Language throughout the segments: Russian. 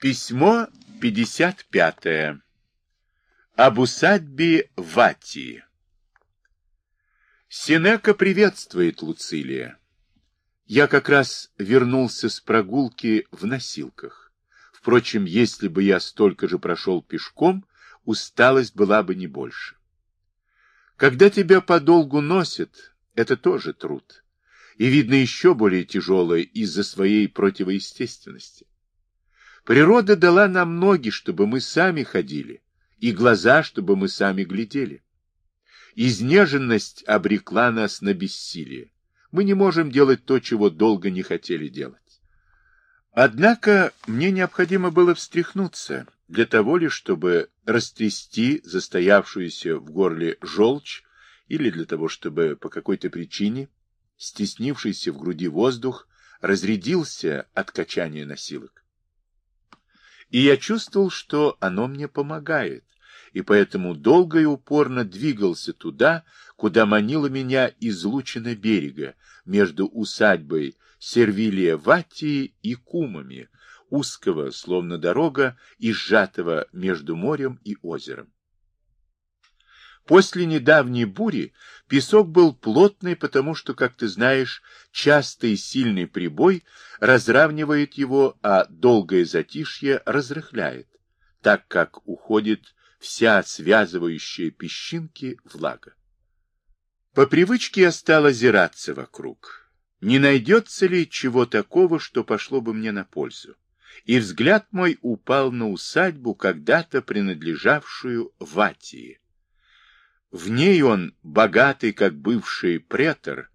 Письмо 55. Об усадьбе Ватии. Синека приветствует Луцилия. Я как раз вернулся с прогулки в носилках. Впрочем, если бы я столько же прошел пешком, усталость была бы не больше. Когда тебя подолгу носят, это тоже труд. И, видно, еще более тяжелое из-за своей противоестественности. Природа дала нам ноги, чтобы мы сами ходили, и глаза, чтобы мы сами глядели. Изнеженность обрекла нас на бессилие. Мы не можем делать то, чего долго не хотели делать. Однако мне необходимо было встряхнуться, для того ли, чтобы растрясти застоявшуюся в горле желчь, или для того, чтобы по какой-то причине стеснившийся в груди воздух разрядился от качания носилок. И я чувствовал, что оно мне помогает, и поэтому долго и упорно двигался туда, куда манила меня излучина берега, между усадьбой Сервилия Ваттии и Кумами, узкого, словно дорога, и сжатого между морем и озером. После недавней бури песок был плотный, потому что, как ты знаешь, частый сильный прибой разравнивает его, а долгое затишье разрыхляет, так как уходит вся связывающая песчинки влага. По привычке я стал озираться вокруг. Не найдется ли чего такого, что пошло бы мне на пользу? И взгляд мой упал на усадьбу, когда-то принадлежавшую Ватии. В ней он, богатый, как бывший претор,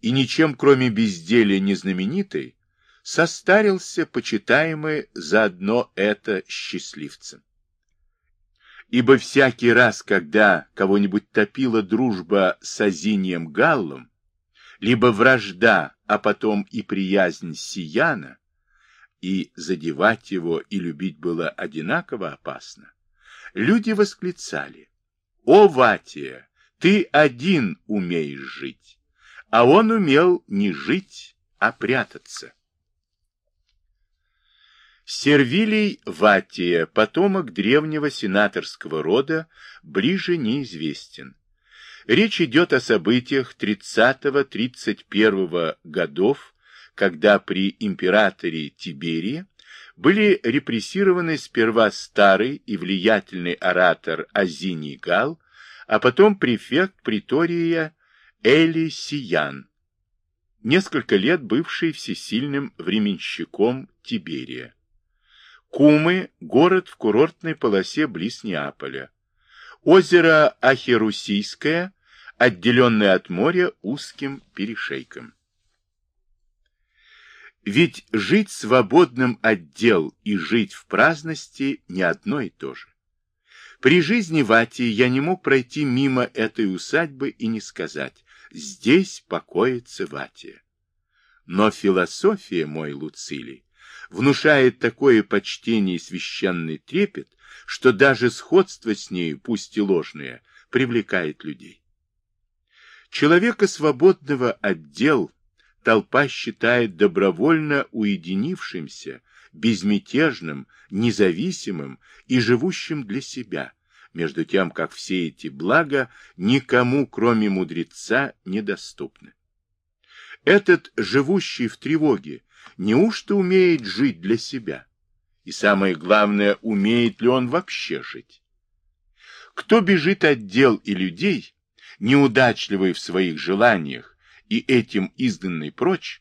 и ничем, кроме безделия, не знаменитый, состарился, почитаемый заодно это счастливцем. Ибо всякий раз, когда кого-нибудь топила дружба с Азинием Галлом, либо вражда, а потом и приязнь Сияна, и задевать его и любить было одинаково опасно, люди восклицали о, Ватия, ты один умеешь жить, а он умел не жить, а прятаться. Сервилий Ватия, потомок древнего сенаторского рода, ближе неизвестен. Речь идет о событиях 30-31 годов, когда при императоре Тиберии были репрессированы сперва старый и влиятельный оратор Азиний Гал, а потом префект притория Эли Сиян, несколько лет бывший всесильным временщиком Тиберия. Кумы – город в курортной полосе близ Неаполя. Озеро Ахерусийское, отделенное от моря узким перешейком. Ведь жить свободным от дел и жить в праздности не одно и то же. При жизни Вати я не мог пройти мимо этой усадьбы и не сказать «здесь покоится Ватия». Но философия, мой Луцилий, внушает такое почтение и священный трепет, что даже сходство с нею, пусть и ложное, привлекает людей. Человека, свободного от дел, толпа считает добровольно уединившимся, безмятежным, независимым и живущим для себя, между тем, как все эти блага никому, кроме мудреца, недоступны. Этот, живущий в тревоге, неужто умеет жить для себя? И самое главное, умеет ли он вообще жить? Кто бежит от дел и людей, неудачливый в своих желаниях, и этим изгнанный прочь,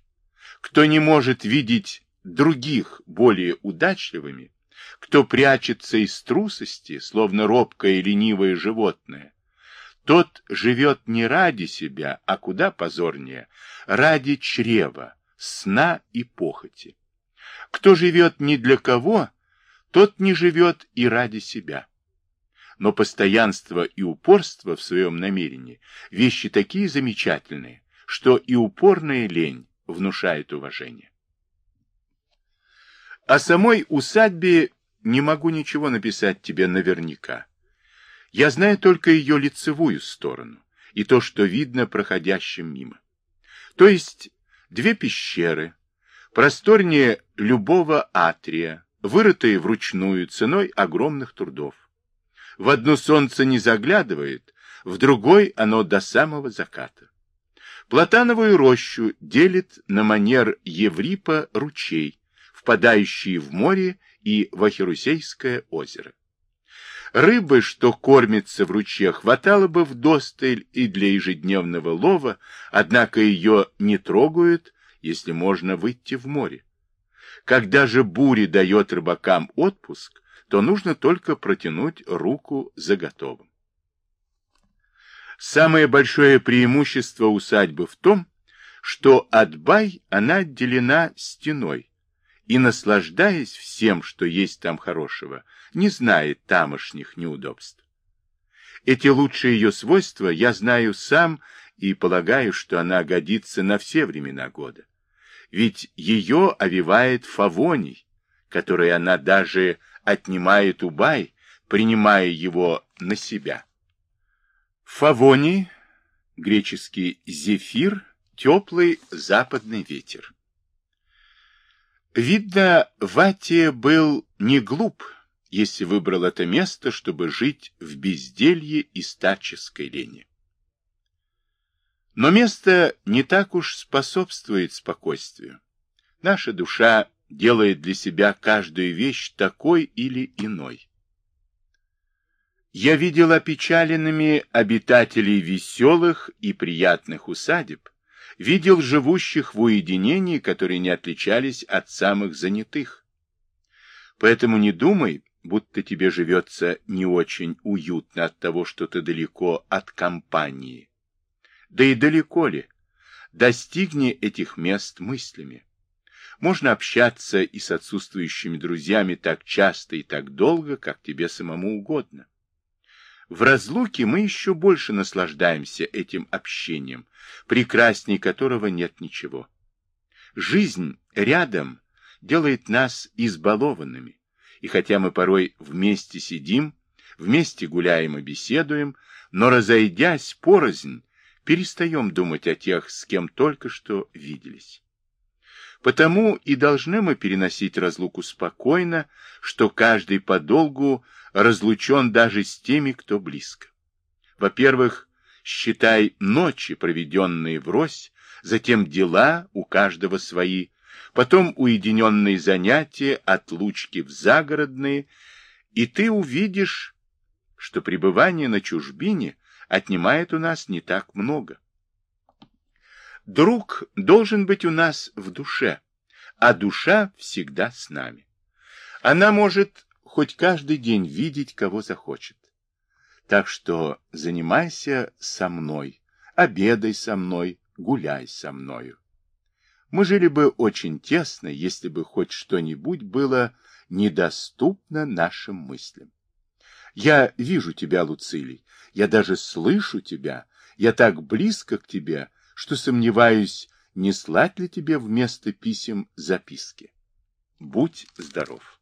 кто не может видеть других более удачливыми, кто прячется из трусости, словно робкое и ленивое животное, тот живет не ради себя, а куда позорнее, ради чрева, сна и похоти. Кто живет не для кого, тот не живет и ради себя. Но постоянство и упорство в своем намерении – вещи такие замечательные, что и упорная лень внушает уважение. О самой усадьбе не могу ничего написать тебе наверняка. Я знаю только ее лицевую сторону и то, что видно проходящим мимо. То есть две пещеры, просторнее любого атрия, вырытое вручную ценой огромных трудов. В одно солнце не заглядывает, в другой оно до самого заката. Платановую рощу делит на манер Еврипа ручей, впадающий в море и в Ахерусейское озеро. Рыбы, что кормится в ручье, хватало бы в досталь и для ежедневного лова, однако ее не трогают, если можно выйти в море. Когда же буря дает рыбакам отпуск, то нужно только протянуть руку за готовым. Самое большое преимущество усадьбы в том, что от бай она отделена стеной, и, наслаждаясь всем, что есть там хорошего, не знает тамошних неудобств. Эти лучшие ее свойства я знаю сам и полагаю, что она годится на все времена года. Ведь ее овивает фавоний, который она даже отнимает у бай, принимая его на себя. Фавоний, греческий зефир, теплый западный ветер. Видно, Ватия был не глуп, если выбрал это место, чтобы жить в безделье и старческой лени. Но место не так уж способствует спокойствию. Наша душа делает для себя каждую вещь такой или иной. Я видел опечаленными обитателей веселых и приятных усадеб, видел живущих в уединении, которые не отличались от самых занятых. Поэтому не думай, будто тебе живется не очень уютно от того, что ты далеко от компании. Да и далеко ли? Достигни этих мест мыслями. Можно общаться и с отсутствующими друзьями так часто и так долго, как тебе самому угодно. В разлуке мы еще больше наслаждаемся этим общением, прекрасней которого нет ничего. Жизнь рядом делает нас избалованными, и хотя мы порой вместе сидим, вместе гуляем и беседуем, но, разойдясь порознь, перестаем думать о тех, с кем только что виделись. Потому и должны мы переносить разлуку спокойно, что каждый подолгу разлучен даже с теми, кто близко. Во-первых, считай ночи, проведенные врозь, затем дела, у каждого свои, потом уединенные занятия, отлучки в загородные, и ты увидишь, что пребывание на чужбине отнимает у нас не так много. Друг должен быть у нас в душе, а душа всегда с нами. Она может хоть каждый день видеть, кого захочет. Так что занимайся со мной, обедай со мной, гуляй со мною. Мы жили бы очень тесно, если бы хоть что-нибудь было недоступно нашим мыслям. Я вижу тебя, Луцилий, я даже слышу тебя, я так близко к тебе, что сомневаюсь, не слать ли тебе вместо писем записки. Будь здоров.